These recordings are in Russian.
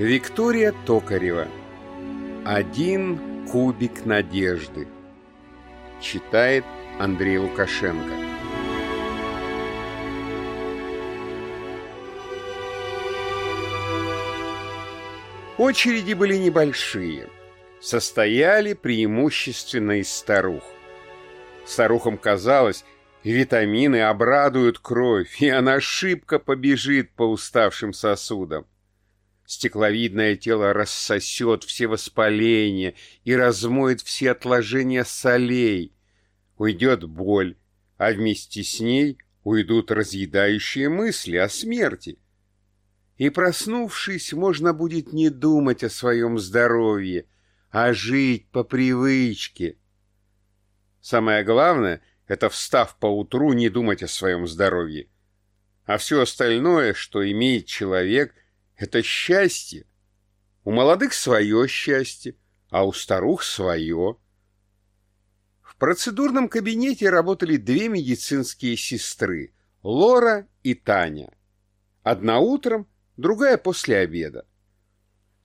Виктория Токарева «Один кубик надежды» Читает Андрей Лукашенко Очереди были небольшие, состояли преимущественно из старух. Старухам казалось, витамины обрадуют кровь, и она шибко побежит по уставшим сосудам. Стекловидное тело рассосет все воспаления и размоет все отложения солей. Уйдет боль, а вместе с ней уйдут разъедающие мысли о смерти. И, проснувшись, можно будет не думать о своем здоровье, а жить по привычке. Самое главное — это, встав поутру, не думать о своем здоровье. А все остальное, что имеет человек, это счастье. У молодых свое счастье, а у старух свое. В процедурном кабинете работали две медицинские сестры — Лора и Таня. Одна утром, другая после обеда.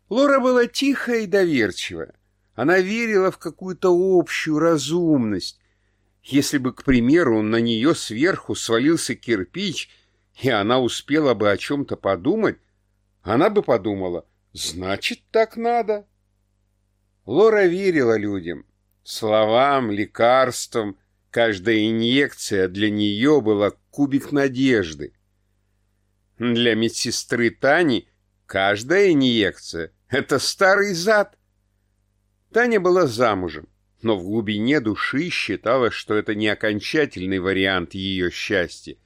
Лора была тихая и доверчивая. Она верила в какую-то общую разумность. Если бы, к примеру, на нее сверху свалился кирпич, и она успела бы о чем-то подумать, она бы подумала, значит, так надо. Лора верила людям, словам, лекарствам. Каждая инъекция для нее была кубик надежды. Для медсестры Тани каждая инъекция — это старый зад. Таня была замужем, но в глубине души считала, что это не окончательный вариант ее счастья.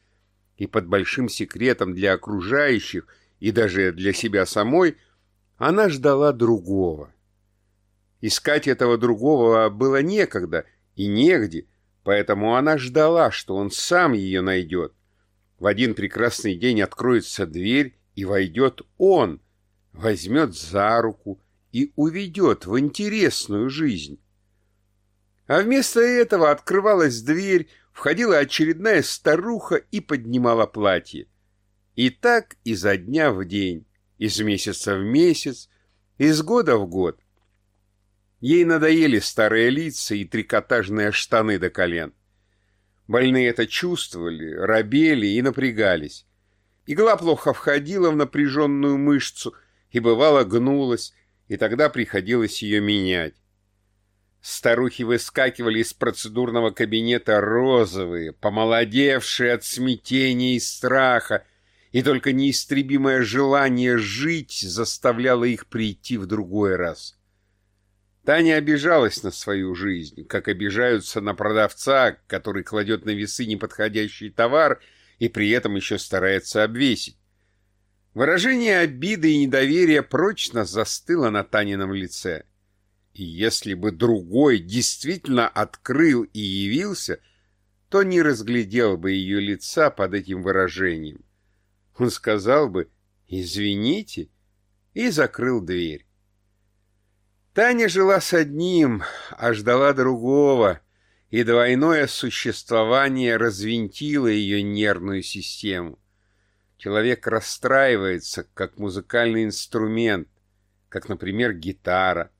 И под большим секретом для окружающих и даже для себя самой она ждала другого. Искать этого другого было некогда и негде, поэтому она ждала, что он сам ее найдет. В один прекрасный день откроется дверь, и войдет он, возьмет за руку и уведет в интересную жизнь. А вместо этого открывалась дверь, входила очередная старуха и поднимала платье. И так изо дня в день, из месяца в месяц, из года в год. Ей надоели старые лица и трикотажные штаны до колен. Больные это чувствовали, робели и напрягались. Игла плохо входила в напряженную мышцу и, бывало, гнулась, и тогда приходилось ее менять. Старухи выскакивали из процедурного кабинета розовые, помолодевшие от смятения и страха, и только неистребимое желание жить заставляло их прийти в другой раз. Таня обижалась на свою жизнь, как обижаются на продавца, который кладет на весы неподходящий товар и при этом еще старается обвесить. Выражение обиды и недоверия прочно застыло на Танином лице. И если бы другой действительно открыл и явился, то не разглядел бы ее лица под этим выражением. Он сказал бы «извините» и закрыл дверь. Таня жила с одним, а ждала другого, и двойное существование развинтило ее нервную систему. Человек расстраивается, как музыкальный инструмент, как, например, гитара.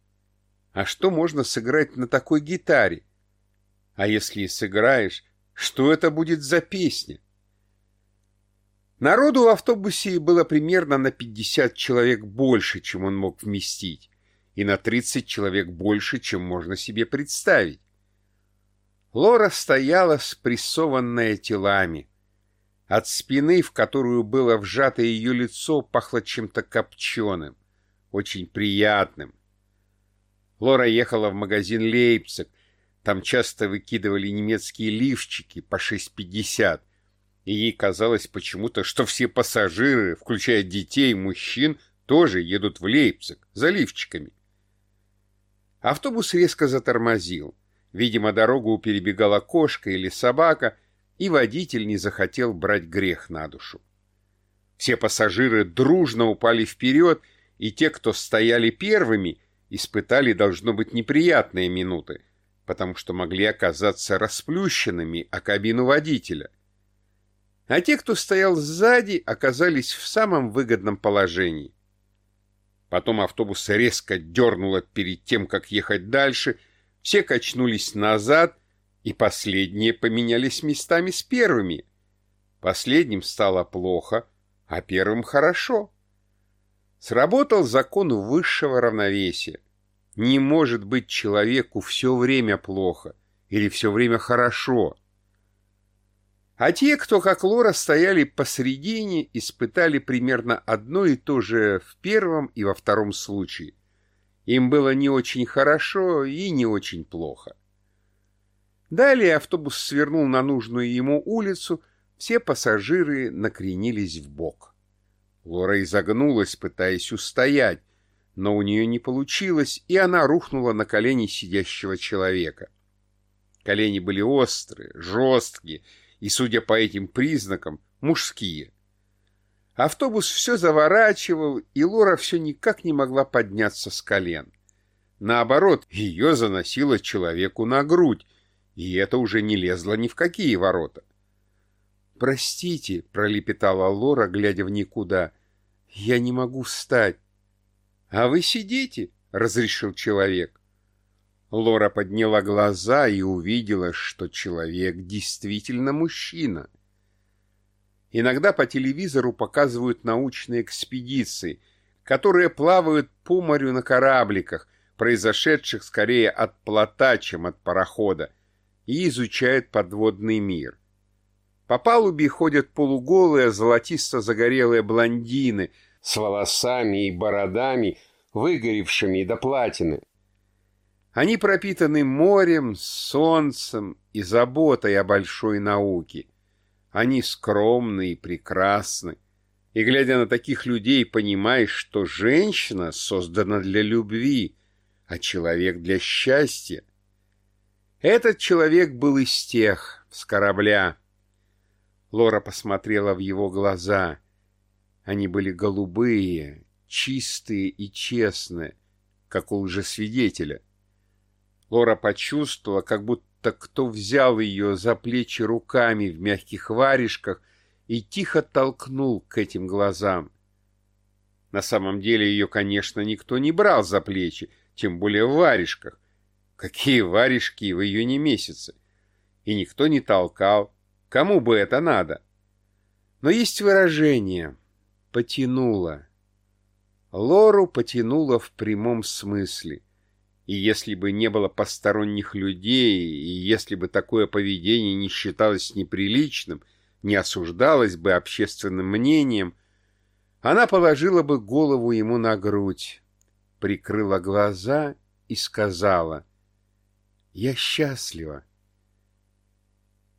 А что можно сыграть на такой гитаре? А если и сыграешь, что это будет за песня? Народу в автобусе было примерно на 50 человек больше, чем он мог вместить и на 30 человек больше, чем можно себе представить. Лора стояла спрессованная телами. От спины, в которую было вжато ее лицо, пахло чем-то копченым, очень приятным. Лора ехала в магазин «Лейпциг», там часто выкидывали немецкие лифчики по 6,50, и ей казалось почему-то, что все пассажиры, включая детей и мужчин, тоже едут в Лейпциг за лифчиками. Автобус резко затормозил. Видимо, дорогу перебегала кошка или собака, и водитель не захотел брать грех на душу. Все пассажиры дружно упали вперед, и те, кто стояли первыми, испытали, должно быть, неприятные минуты, потому что могли оказаться расплющенными о кабину водителя. А те, кто стоял сзади, оказались в самом выгодном положении. Потом автобус резко дернуло перед тем, как ехать дальше. Все качнулись назад, и последние поменялись местами с первыми. Последним стало плохо, а первым хорошо. Сработал закон высшего равновесия. Не может быть человеку все время плохо или все время хорошо. А те, кто, как Лора, стояли посредине, испытали примерно одно и то же в первом и во втором случае. Им было не очень хорошо и не очень плохо. Далее автобус свернул на нужную ему улицу, все пассажиры накренились в бок. Лора изогнулась, пытаясь устоять, но у нее не получилось, и она рухнула на колени сидящего человека. Колени были острые, жесткие, и, судя по этим признакам, мужские. Автобус все заворачивал, и Лора все никак не могла подняться с колен. Наоборот, ее заносило человеку на грудь, и это уже не лезло ни в какие ворота. «Простите», — пролепетала Лора, глядя в никуда, — «я не могу встать». «А вы сидите», — разрешил человек. Лора подняла глаза и увидела, что человек действительно мужчина. Иногда по телевизору показывают научные экспедиции, которые плавают по морю на корабликах, произошедших скорее от плота, чем от парохода, и изучают подводный мир. По палубе ходят полуголые золотисто-загорелые блондины с волосами и бородами, выгоревшими до платины. Они пропитаны морем, солнцем и заботой о большой науке. Они скромны и прекрасны. И, глядя на таких людей, понимаешь, что женщина создана для любви, а человек для счастья. Этот человек был из тех, с корабля. Лора посмотрела в его глаза. Они были голубые, чистые и честные, как у лжесвидетеля. Лора почувствовала, как будто кто взял ее за плечи руками в мягких варежках и тихо толкнул к этим глазам. На самом деле ее, конечно, никто не брал за плечи, тем более в варежках. Какие варежки в июне месяце? И никто не толкал. Кому бы это надо? Но есть выражение «потянуло». Лору потянуло в прямом смысле — и если бы не было посторонних людей, и если бы такое поведение не считалось неприличным, не осуждалось бы общественным мнением, она положила бы голову ему на грудь, прикрыла глаза и сказала «Я счастлива».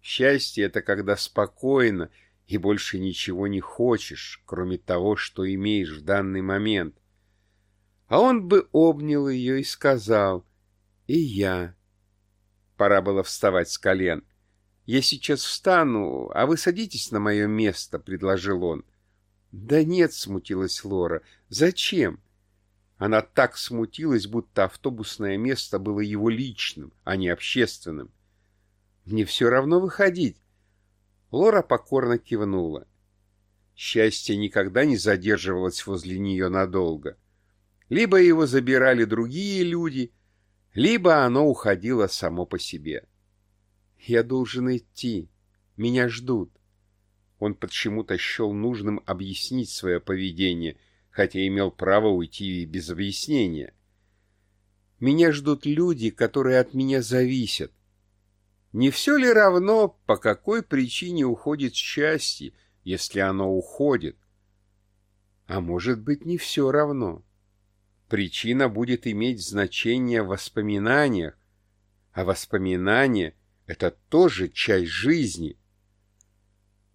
Счастье — это когда спокойно и больше ничего не хочешь, кроме того, что имеешь в данный момент а он бы обнял ее и сказал «И я». Пора было вставать с колен. «Я сейчас встану, а вы садитесь на мое место», — предложил он. «Да нет», — смутилась Лора. «Зачем?» Она так смутилась, будто автобусное место было его личным, а не общественным. «Мне все равно выходить». Лора покорно кивнула. Счастье никогда не задерживалось возле нее надолго. Либо его забирали другие люди, либо оно уходило само по себе. «Я должен идти. Меня ждут». Он почему-то счел нужным объяснить свое поведение, хотя имел право уйти и без объяснения. «Меня ждут люди, которые от меня зависят. Не все ли равно, по какой причине уходит счастье, если оно уходит? А может быть, не все равно?» Причина будет иметь значение в воспоминаниях, а воспоминания — это тоже часть жизни.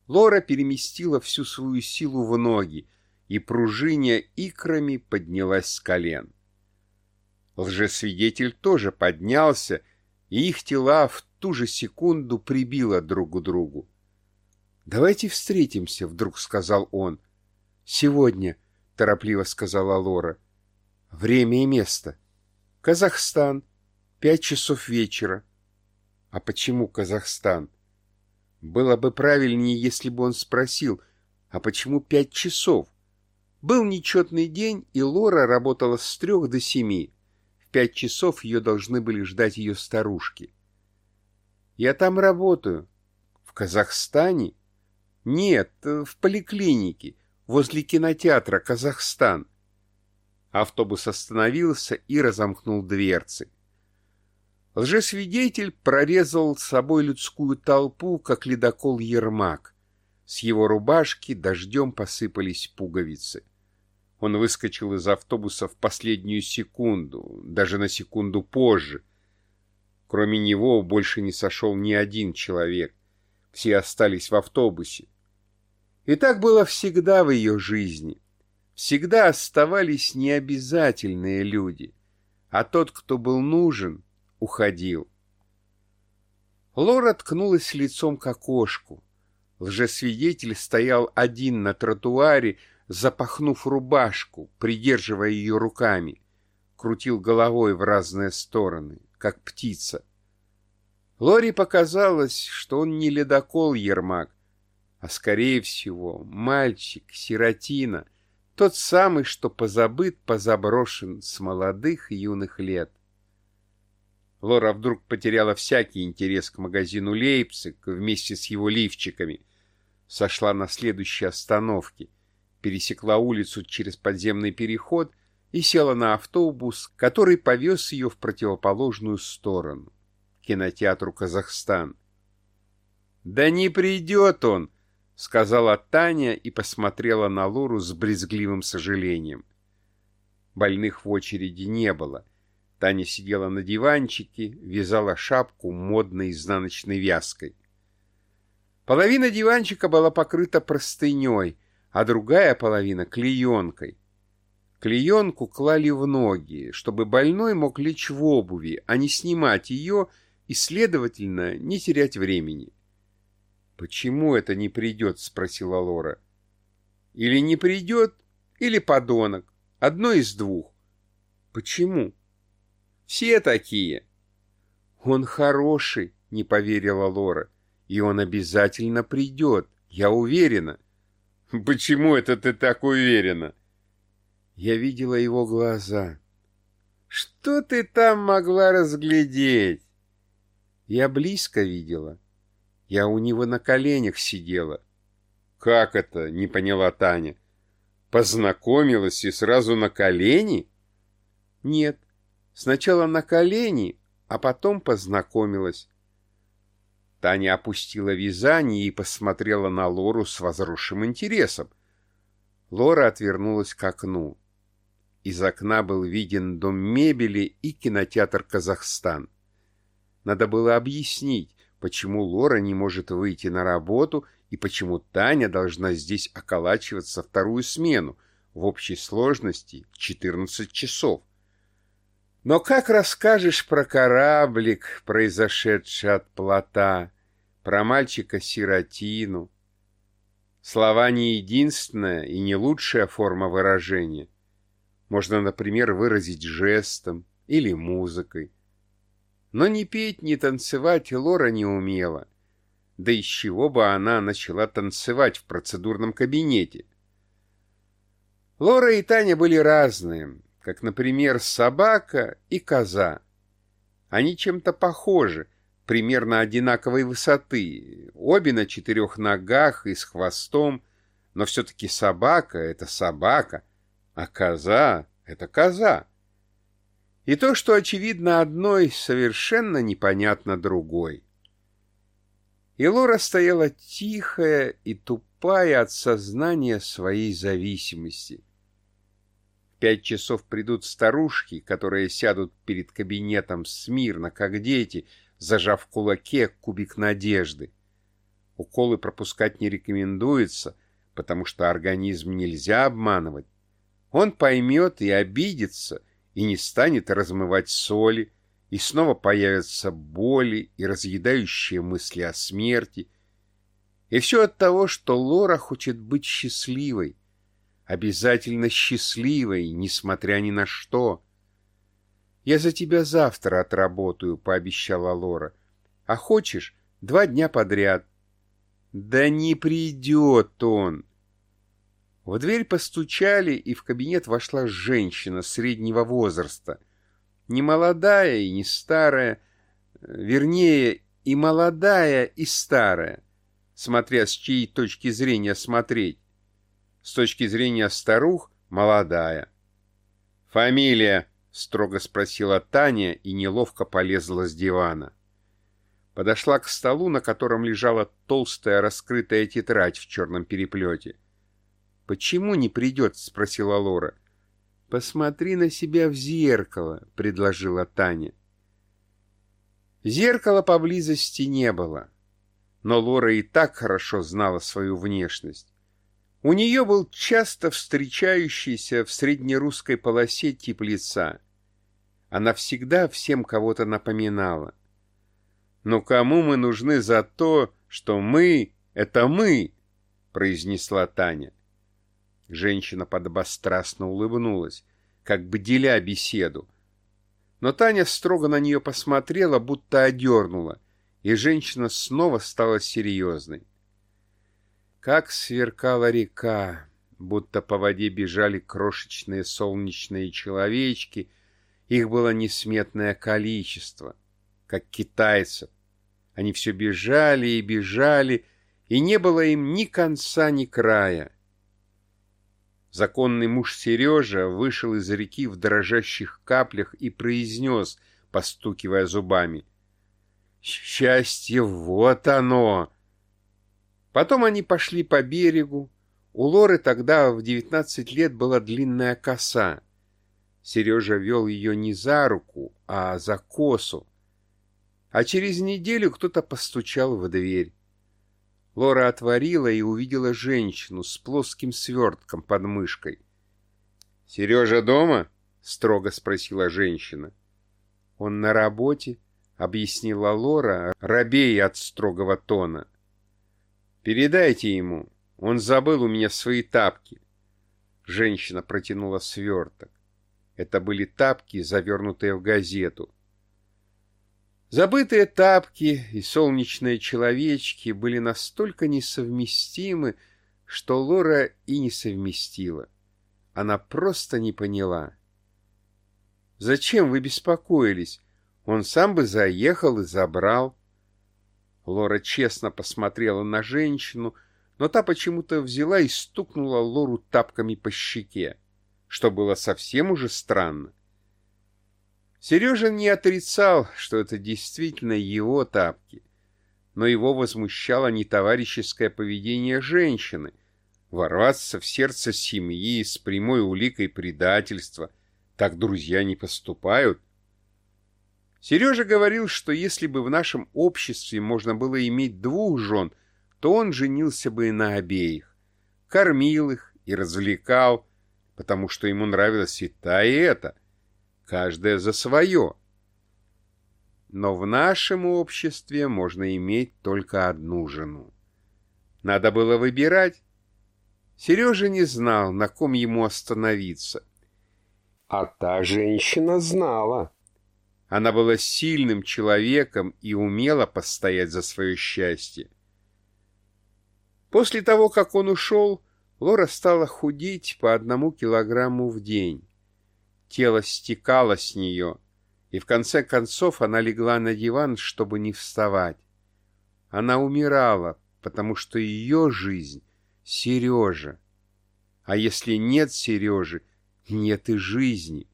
Лора переместила всю свою силу в ноги и, пружиня икрами, поднялась с колен. Лжесвидетель тоже поднялся, и их тела в ту же секунду прибило друг к другу. «Давайте встретимся», — вдруг сказал он. «Сегодня», — торопливо сказала Лора. Время и место. Казахстан. Пять часов вечера. А почему Казахстан? Было бы правильнее, если бы он спросил, а почему пять часов? Был нечетный день, и Лора работала с трех до семи. В пять часов ее должны были ждать ее старушки. «Я там работаю». «В Казахстане?» «Нет, в поликлинике, возле кинотеатра «Казахстан». Автобус остановился и разомкнул дверцы. Лжесвидетель прорезал с собой людскую толпу, как ледокол Ермак. С его рубашки дождем посыпались пуговицы. Он выскочил из автобуса в последнюю секунду, даже на секунду позже. Кроме него больше не сошел ни один человек. Все остались в автобусе. И так было всегда в ее жизни. Всегда оставались необязательные люди, а тот, кто был нужен, уходил. Лора ткнулась лицом к окошку. Лжесвидетель стоял один на тротуаре, запахнув рубашку, придерживая ее руками, крутил головой в разные стороны, как птица. Лори показалось, что он не ледокол Ермак, а, скорее всего, мальчик, сиротина, тот самый, что позабыт, позаброшен с молодых юных лет. Лора вдруг потеряла всякий интерес к магазину «Лейпциг» вместе с его лифчиками. Сошла на следующей остановке, пересекла улицу через подземный переход и села на автобус, который повез ее в противоположную сторону, к кинотеатру «Казахстан». «Да не придет он!» — сказала Таня и посмотрела на Лору с брезгливым сожалением. Больных в очереди не было. Таня сидела на диванчике, вязала шапку модной изнаночной вязкой. Половина диванчика была покрыта простыней, а другая половина — клеенкой. Клеенку клали в ноги, чтобы больной мог лечь в обуви, а не снимать ее и, следовательно, не терять времени. «Почему это не придет?» — спросила Лора. «Или не придет, или подонок. Одно из двух». «Почему?» «Все такие». «Он хороший», — не поверила Лора. «И он обязательно придет, я уверена». «Почему это ты так уверена?» Я видела его глаза. «Что ты там могла разглядеть?» Я близко видела. Я у него на коленях сидела. Как это? Не поняла Таня. Познакомилась и сразу на колени? Нет. Сначала на колени, а потом познакомилась. Таня опустила вязание и посмотрела на Лору с возросшим интересом. Лора отвернулась к окну. Из окна был виден дом мебели и кинотеатр «Казахстан». Надо было объяснить, почему Лора не может выйти на работу и почему Таня должна здесь околачиваться вторую смену в общей сложности 14 часов. Но как расскажешь про кораблик, произошедший от плота, про мальчика-сиротину? Слова не единственная и не лучшая форма выражения. Можно, например, выразить жестом или музыкой. Но ни петь, ни танцевать Лора не умела. Да из чего бы она начала танцевать в процедурном кабинете? Лора и Таня были разные, как, например, собака и коза. Они чем-то похожи, примерно одинаковой высоты, обе на четырех ногах и с хвостом, но все-таки собака — это собака, а коза — это коза. И то, что очевидно одной, совершенно непонятно другой. И Лора стояла тихая и тупая от сознания своей зависимости. В пять часов придут старушки, которые сядут перед кабинетом смирно, как дети, зажав в кулаке кубик надежды. Уколы пропускать не рекомендуется, потому что организм нельзя обманывать. Он поймет и обидится — и не станет размывать соли, и снова появятся боли и разъедающие мысли о смерти. И все от того, что Лора хочет быть счастливой, обязательно счастливой, несмотря ни на что. «Я за тебя завтра отработаю», — пообещала Лора. «А хочешь, два дня подряд». «Да не придет он!» В дверь постучали, и в кабинет вошла женщина среднего возраста. Не молодая и не старая, вернее, и молодая, и старая, смотря с чьей точки зрения смотреть. С точки зрения старух — молодая. «Фамилия?» — строго спросила Таня и неловко полезла с дивана. Подошла к столу, на котором лежала толстая раскрытая тетрадь в черном переплете. «Почему не придет?» — спросила Лора. «Посмотри на себя в зеркало», — предложила Таня. Зеркала поблизости не было, но Лора и так хорошо знала свою внешность. У нее был часто встречающийся в среднерусской полосе тип лица. Она всегда всем кого-то напоминала. «Но кому мы нужны за то, что мы — это мы?» — произнесла Таня. Женщина подобострастно улыбнулась, как бы деля беседу. Но Таня строго на нее посмотрела, будто одернула, и женщина снова стала серьезной. Как сверкала река, будто по воде бежали крошечные солнечные человечки, их было несметное количество, как китайцев, они все бежали и бежали, и не было им ни конца, ни края. Законный муж Сережа вышел из реки в дрожащих каплях и произнес, постукивая зубами. «Счастье, вот оно!» Потом они пошли по берегу. У Лоры тогда в девятнадцать лет была длинная коса. Сережа вел ее не за руку, а за косу. А через неделю кто-то постучал в дверь. Лора отворила и увидела женщину с плоским свертком под мышкой. — Сережа дома? — строго спросила женщина. — Он на работе, — объяснила Лора, робея от строгого тона. — Передайте ему. Он забыл у меня свои тапки. Женщина протянула сверток. Это были тапки, завернутые в газету. Забытые тапки и солнечные человечки были настолько несовместимы, что Лора и не совместила. Она просто не поняла. «Зачем вы беспокоились? Он сам бы заехал и забрал». Лора честно посмотрела на женщину, но та почему-то взяла и стукнула Лору тапками по щеке, что было совсем уже странно. Сережа не отрицал, что это действительно его тапки, но его возмущало не товарищеское поведение женщины, ворваться в сердце семьи с прямой уликой предательства. Так друзья не поступают. Сережа говорил, что если бы в нашем обществе можно было иметь двух жен, то он женился бы и на обеих, кормил их и развлекал, потому что ему нравилось и та, и это — каждая за свое. Но в нашем обществе можно иметь только одну жену. Надо было выбирать. Сережа не знал, на ком ему остановиться. А та женщина знала. Она была сильным человеком и умела постоять за свое счастье. После того, как он ушел, Лора стала худеть по одному килограмму в день. Тело стекало с нее, и в конце концов она легла на диван, чтобы не вставать. Она умирала, потому что ее жизнь — Сережа. А если нет Сережи, нет и жизни.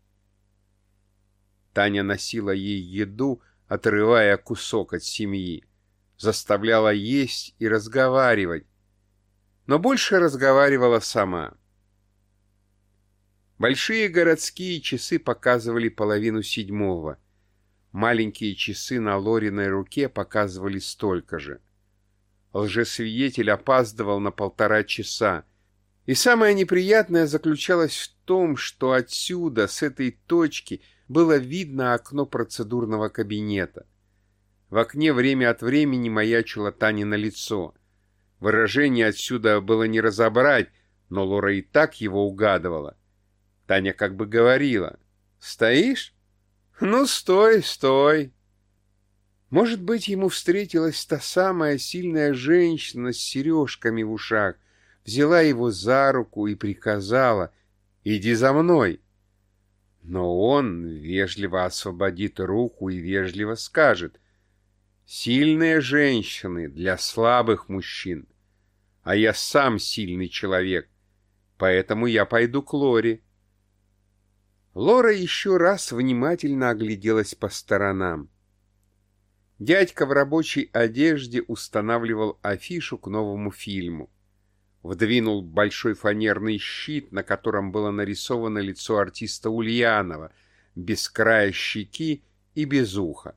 Таня носила ей еду, отрывая кусок от семьи, заставляла есть и разговаривать, но больше разговаривала сама. Большие городские часы показывали половину седьмого. Маленькие часы на Лориной руке показывали столько же. Лжесвидетель опаздывал на полтора часа. И самое неприятное заключалось в том, что отсюда, с этой точки, было видно окно процедурного кабинета. В окне время от времени маячило Танино лицо. Выражение отсюда было не разобрать, но Лора и так его угадывала. Таня как бы говорила. «Стоишь? Ну, стой, стой!» Может быть, ему встретилась та самая сильная женщина с сережками в ушах, взяла его за руку и приказала «Иди за мной». Но он вежливо освободит руку и вежливо скажет «Сильные женщины для слабых мужчин, а я сам сильный человек, поэтому я пойду к Лоре». Лора еще раз внимательно огляделась по сторонам. Дядька в рабочей одежде устанавливал афишу к новому фильму. Вдвинул большой фанерный щит, на котором было нарисовано лицо артиста Ульянова, без края щеки и без уха.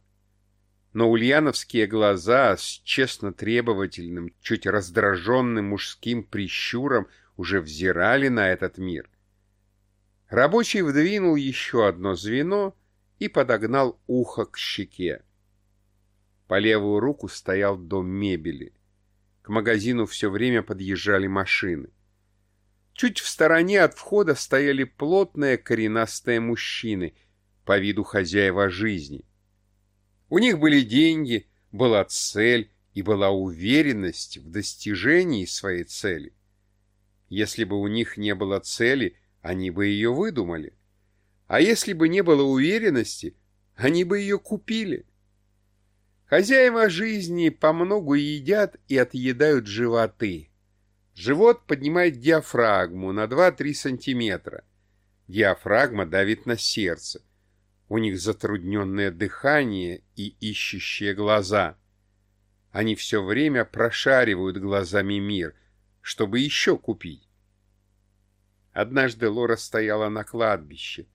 Но ульяновские глаза с честно требовательным, чуть раздраженным мужским прищуром уже взирали на этот мир. Рабочий вдвинул еще одно звено и подогнал ухо к щеке. По левую руку стоял дом мебели. К магазину все время подъезжали машины. Чуть в стороне от входа стояли плотные коренастые мужчины, по виду хозяева жизни. У них были деньги, была цель и была уверенность в достижении своей цели. Если бы у них не было цели, они бы ее выдумали. А если бы не было уверенности, они бы ее купили. Хозяева жизни помногу едят и отъедают животы. Живот поднимает диафрагму на 2-3 сантиметра. Диафрагма давит на сердце. У них затрудненное дыхание и ищущие глаза. Они все время прошаривают глазами мир, чтобы еще купить. Однажды Лора стояла на кладбище.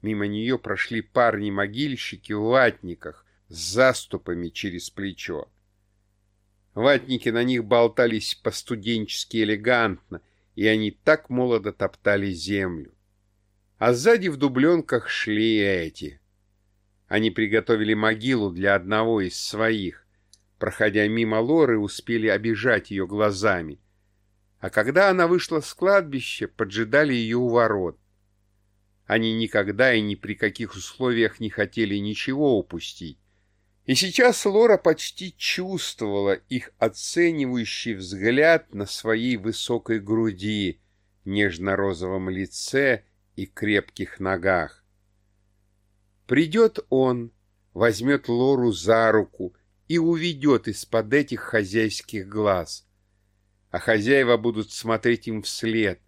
Мимо нее прошли парни-могильщики в ватниках, с заступами через плечо. Ватники на них болтались по-студенчески элегантно, и они так молодо топтали землю. А сзади в дубленках шли эти. Они приготовили могилу для одного из своих. Проходя мимо Лоры, успели обижать ее глазами. А когда она вышла с кладбища, поджидали ее у ворот. Они никогда и ни при каких условиях не хотели ничего упустить. И сейчас Лора почти чувствовала их оценивающий взгляд на своей высокой груди, нежно-розовом лице и крепких ногах. Придет он, возьмет Лору за руку и уведет из-под этих хозяйских глаз. А хозяева будут смотреть им вслед,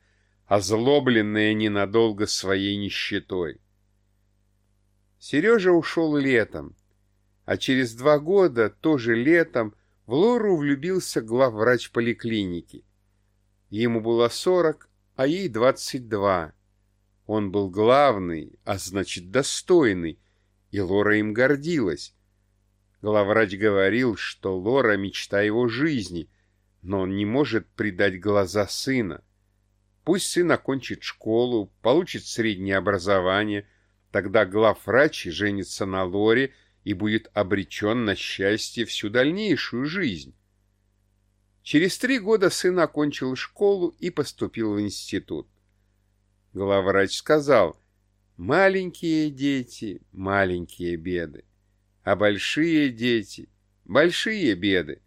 озлобленные ненадолго своей нищетой. Сережа ушел летом, а через два года, тоже летом, в Лору влюбился главврач поликлиники. Ему было сорок, а ей двадцать два. Он был главный, а значит достойный, и Лора им гордилась. Главврач говорил, что Лора — мечта его жизни, но он не может предать глаза сына. Пусть сын окончит школу, получит среднее образование, тогда главврач женится на Лоре — и будет обречен на счастье всю дальнейшую жизнь. Через три года сын окончил школу и поступил в институт. Главврач сказал, маленькие дети – маленькие беды, а большие дети – большие беды.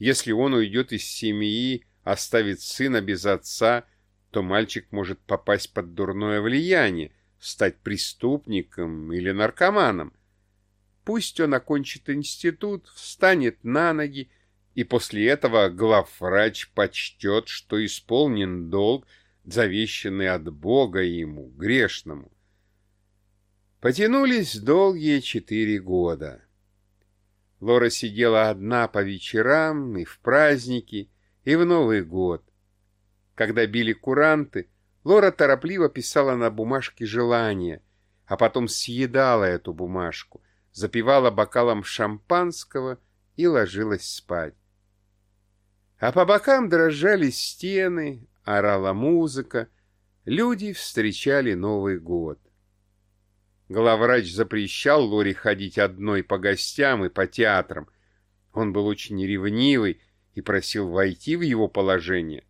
Если он уйдет из семьи, оставит сына без отца, то мальчик может попасть под дурное влияние, стать преступником или наркоманом. Пусть он окончит институт, встанет на ноги, и после этого главврач почтет, что исполнен долг, завещанный от Бога ему, грешному. Потянулись долгие четыре года. Лора сидела одна по вечерам и в праздники, и в Новый год. Когда били куранты, Лора торопливо писала на бумажке желания, а потом съедала эту бумажку — запивала бокалом шампанского и ложилась спать. А по бокам дрожали стены, орала музыка, люди встречали Новый год. Главврач запрещал Лоре ходить одной по гостям и по театрам. Он был очень ревнивый и просил войти в его положение.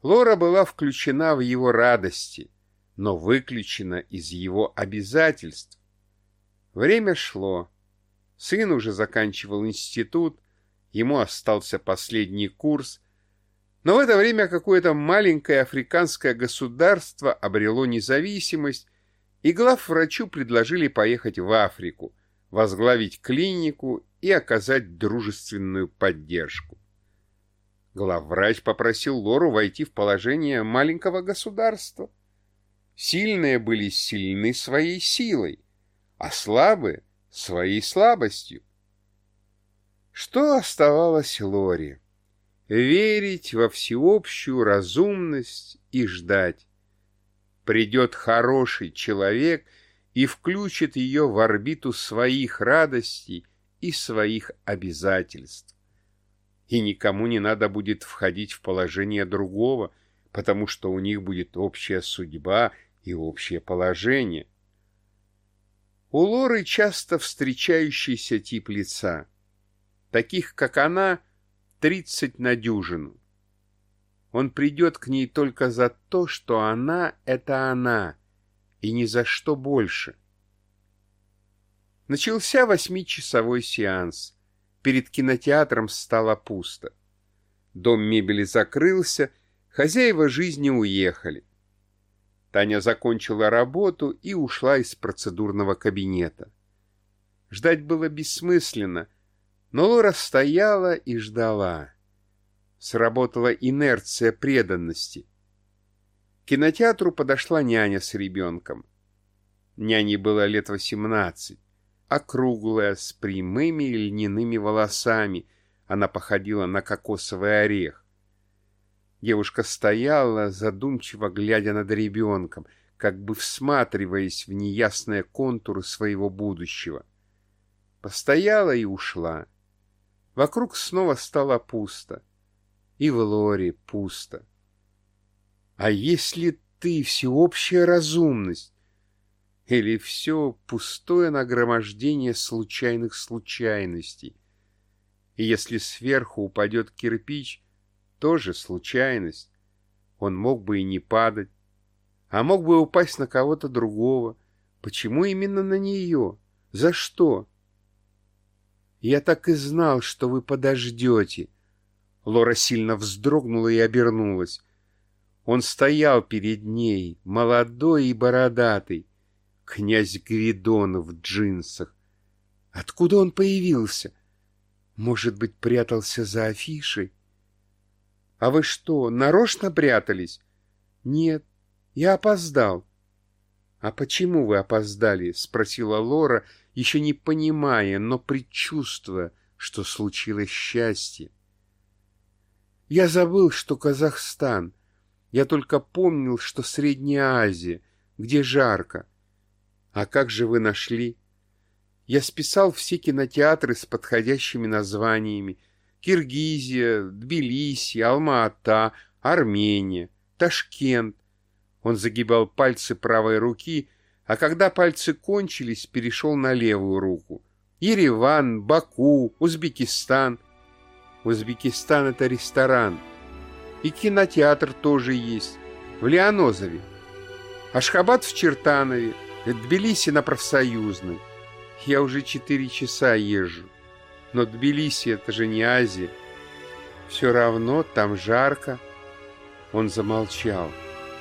Лора была включена в его радости, но выключена из его обязательств. Время шло. Сын уже заканчивал институт, ему остался последний курс, Но в это время какое-то маленькое африканское государство обрело независимость, и главврачу предложили поехать в Африку, возглавить клинику и оказать дружественную поддержку. Главврач попросил Лору войти в положение маленького государства. Сильные были сильны своей силой, а слабые — своей слабостью. Что оставалось Лоре? Верить во всеобщую разумность и ждать. Придет хороший человек и включит ее в орбиту своих радостей и своих обязательств. И никому не надо будет входить в положение другого, потому что у них будет общая судьба и общее положение. У Лоры часто встречающийся тип лица — Таких, как она, тридцать на дюжину. Он придет к ней только за то, что она — это она, и ни за что больше. Начался восьмичасовой сеанс. Перед кинотеатром стало пусто. Дом мебели закрылся, хозяева жизни уехали. Таня закончила работу и ушла из процедурного кабинета. Ждать было бессмысленно — но Лора стояла и ждала. Сработала инерция преданности. К кинотеатру подошла няня с ребенком. Няне было лет восемнадцать. Округлая, с прямыми льняными волосами, она походила на кокосовый орех. Девушка стояла, задумчиво глядя над ребенком, как бы всматриваясь в неясные контуры своего будущего. Постояла и ушла. Вокруг снова стало пусто. И в Лоре пусто. А если ты всеобщая разумность? Или все пустое нагромождение случайных случайностей? И если сверху упадет кирпич, тоже случайность. Он мог бы и не падать, а мог бы упасть на кого-то другого. Почему именно на нее? За что? Я так и знал, что вы подождете. Лора сильно вздрогнула и обернулась. Он стоял перед ней, молодой и бородатый, князь Гвидон в джинсах. Откуда он появился? Может быть, прятался за афишей? — А вы что, нарочно прятались? — Нет, я опоздал. — А почему вы опоздали? — спросила Лора, — еще не понимая, но предчувствуя, что случилось счастье. Я забыл, что Казахстан. Я только помнил, что Средняя Азия, где жарко. А как же вы нашли? Я списал все кинотеатры с подходящими названиями. Киргизия, Тбилиси, Алма-Ата, Армения, Ташкент. Он загибал пальцы правой руки, а когда пальцы кончились, перешел на левую руку. Ереван, Баку, Узбекистан. Узбекистан — это ресторан. И кинотеатр тоже есть. В Леонозове. Ашхабад в Чертанове. Тбилиси на Профсоюзной. Я уже четыре часа езжу. Но Тбилиси — это же не Азия. Все равно там жарко. Он замолчал,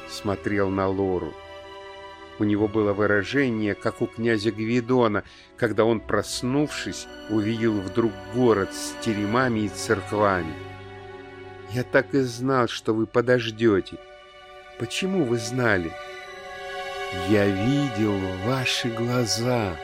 смотрел на Лору. У него было выражение, как у князя Гвидона, когда он, проснувшись, увидел вдруг город с теремами и церквами. «Я так и знал, что вы подождете. Почему вы знали?» «Я видел ваши глаза»,